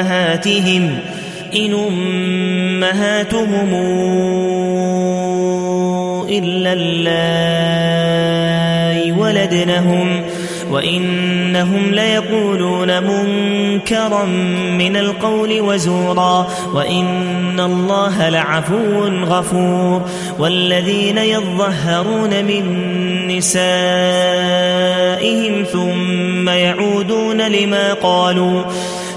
أمهاتهم إن أمهاتهم إلا الله ولدنهم وإنهم ليقولون منكرا من القول وزورا وإن الله لعفو غفور والذين يظهرون من نسائهم ثم يعودون لما قالوا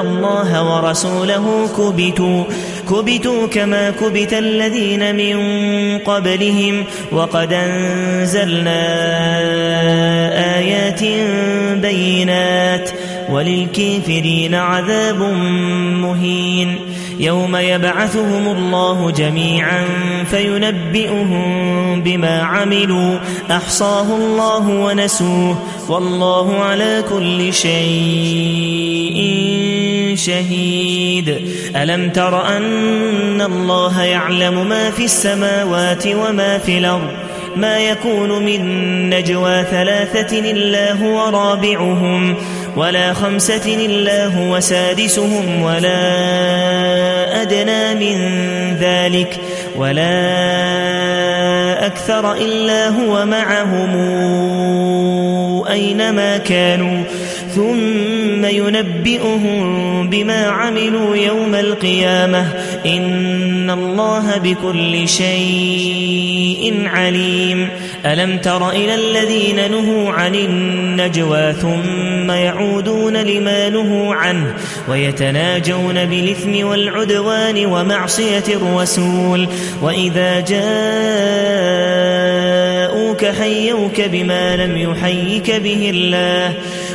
الله ورسوله كبتوا كبتوا كما كبت الذين من قبلهم. وقد أنزلنا آيات بينات. وللكافرين عذاب مهين. يوم يبعثهم الله جميعا فينبئهم بما عملوا. أحصاه الله ونسوه. والله على كل شيء شهيد. ألم تر أن الله يعلم ما في السماوات وما في الأرض؟ ما يكون من نجوى ثلاثة إلا هو رابعهم ولا خمسة إلا هو سادسهم ولا أدنى من ذلك ولا أكثر إلا هو معهم. أينما كانوا؟ ثم ينبئهم بما عملوا يوم القيامة. إن الله بكل شيء عليم. ألم تر إلى الذين نهوا عن النجوى ثم يعودون لما نهوا عنه ويتناجون بالإثم والعدوان ومعصية الرسول. وإذا جاءوك حيوك بما لم يحيك به الله.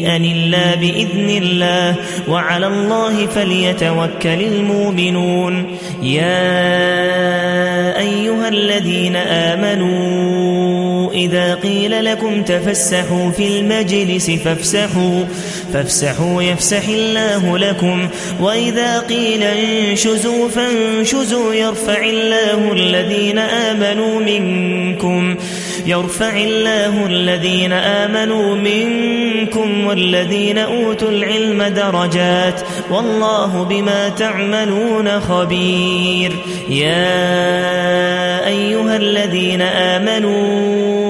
شيئا إلا بإذن الله وعلى الله فليتوكل المؤمنون. يا أيها الذين آمنوا إذا قيل لكم تفسحوا في المجلس فافسحوا فافسحوا يفسح الله لكم. وإذا قيل انشزوا فانشزوا يرفع الله الذين آمنوا منكم. يرفع الله الذين آمنوا منكم والذين أوتوا العلم درجات والله بما تعملون خبير. يا أيها الذين آمنوا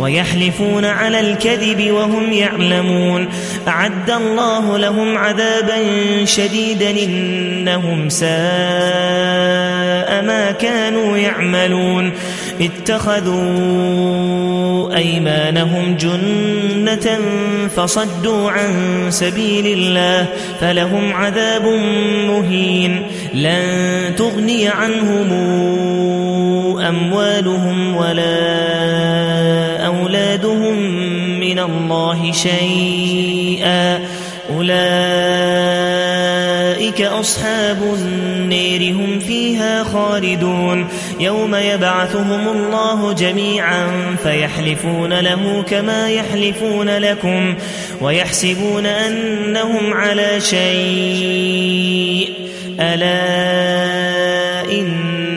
ويحلفون على الكذب وهم يعلمون. أعد الله لهم عذابا شديدا إنهم ساء ما كانوا يعملون. اتخذوا أيمانهم جنة فصدوا عن سبيل الله فلهم عذاب مهين. لن تغني عنهم أموالهم ولا أولادهم من الله شيئا. أولئك أصحاب النير هم فيها خالدون. يوم يبعثهم الله جميعا فيحلفون له كما يحلفون لكم ويحسبون أنهم على شيء. ألا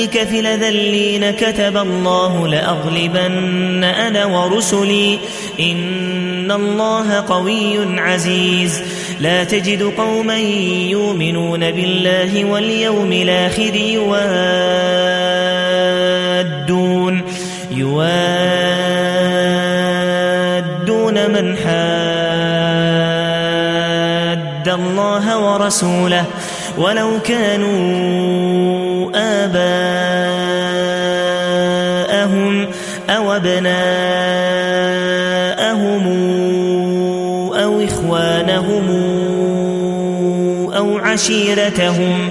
أولئك في لذلين كتب الله لأغلبن أنا ورسلي. إن الله قوي عزيز. لا تجد قوما يؤمنون بالله واليوم الآخر يوادون. يوادون من حاد الله ورسوله. ولو كانوا أو ابناءهم أو إخوانهم أو عشيرتهم